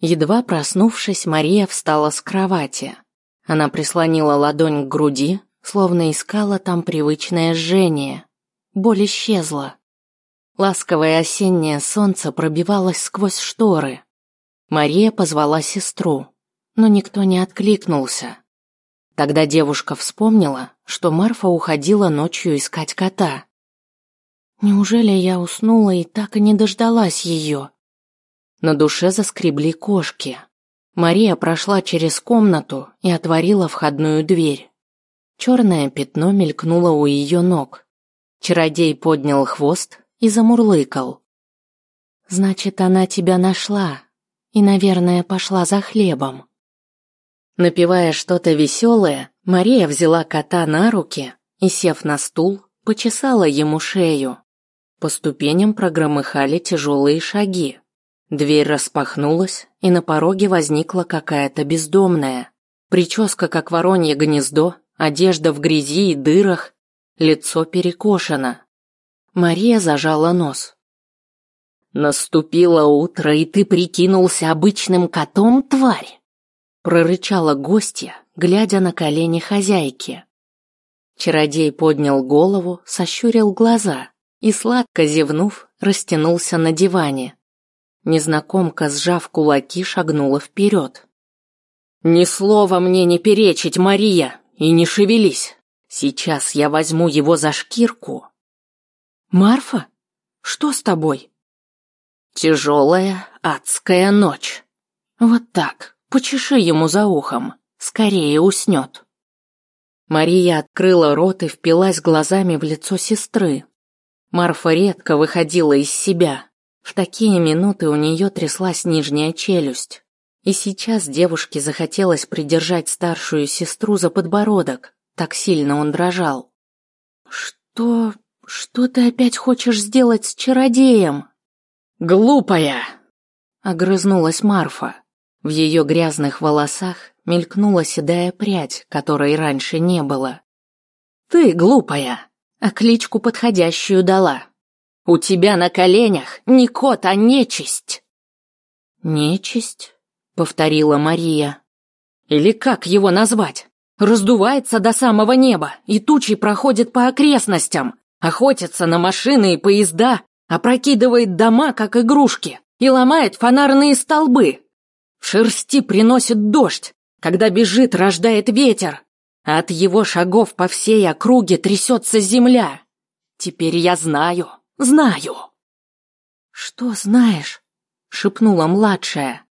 Едва проснувшись, Мария встала с кровати. Она прислонила ладонь к груди, словно искала там привычное жжение. Боль исчезла. Ласковое осеннее солнце пробивалось сквозь шторы. Мария позвала сестру, но никто не откликнулся. Тогда девушка вспомнила, что Марфа уходила ночью искать кота. Неужели я уснула и так и не дождалась ее? На душе заскребли кошки. Мария прошла через комнату и отворила входную дверь. Черное пятно мелькнуло у ее ног. Чародей поднял хвост и замурлыкал. «Значит, она тебя нашла и, наверное, пошла за хлебом». Напивая что-то веселое, Мария взяла кота на руки и, сев на стул, почесала ему шею. По ступеням прогромыхали тяжелые шаги. Дверь распахнулась, и на пороге возникла какая-то бездомная. Прическа, как воронье гнездо, одежда в грязи и дырах, лицо перекошено. Мария зажала нос. «Наступило утро, и ты прикинулся обычным котом, тварь!» прорычала гостья, глядя на колени хозяйки. Чародей поднял голову, сощурил глаза и, сладко зевнув, растянулся на диване. Незнакомка, сжав кулаки, шагнула вперед. «Ни слова мне не перечить, Мария, и не шевелись. Сейчас я возьму его за шкирку». «Марфа? Что с тобой?» «Тяжелая адская ночь. Вот так, почеши ему за ухом, скорее уснет». Мария открыла рот и впилась глазами в лицо сестры. Марфа редко выходила из себя. В такие минуты у нее тряслась нижняя челюсть. И сейчас девушке захотелось придержать старшую сестру за подбородок, так сильно он дрожал. «Что... что ты опять хочешь сделать с чародеем?» «Глупая!» — огрызнулась Марфа. В ее грязных волосах мелькнула седая прядь, которой раньше не было. «Ты глупая, а кличку подходящую дала. У тебя на коленях не кот, а нечисть. Нечисть? Повторила Мария. Или как его назвать? Раздувается до самого неба, и тучи проходит по окрестностям, охотится на машины и поезда, опрокидывает дома, как игрушки, и ломает фонарные столбы. В шерсти приносит дождь, когда бежит, рождает ветер, от его шагов по всей округе трясется земля. Теперь я знаю, Знаю. Что знаешь? шепнула младшая.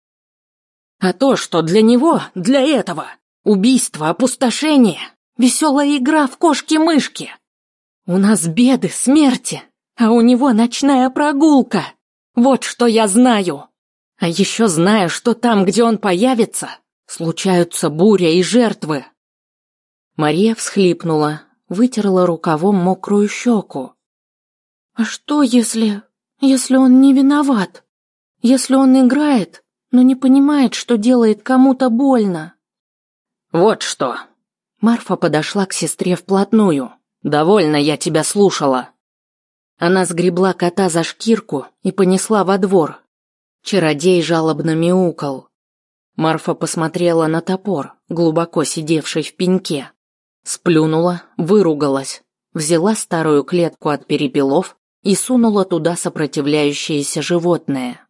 А то, что для него, для этого, убийство, опустошение, веселая игра в кошки-мышки. У нас беды, смерти, а у него ночная прогулка. Вот что я знаю. А еще знаю, что там, где он появится, случаются буря и жертвы. Мария всхлипнула, вытерла рукавом мокрую щеку. А что, если... если он не виноват? Если он играет, но не понимает, что делает кому-то больно? Вот что. Марфа подошла к сестре вплотную. Довольно я тебя слушала. Она сгребла кота за шкирку и понесла во двор. Чародей жалобно мяукал. Марфа посмотрела на топор, глубоко сидевший в пеньке. Сплюнула, выругалась, взяла старую клетку от перепелов и сунула туда сопротивляющееся животное.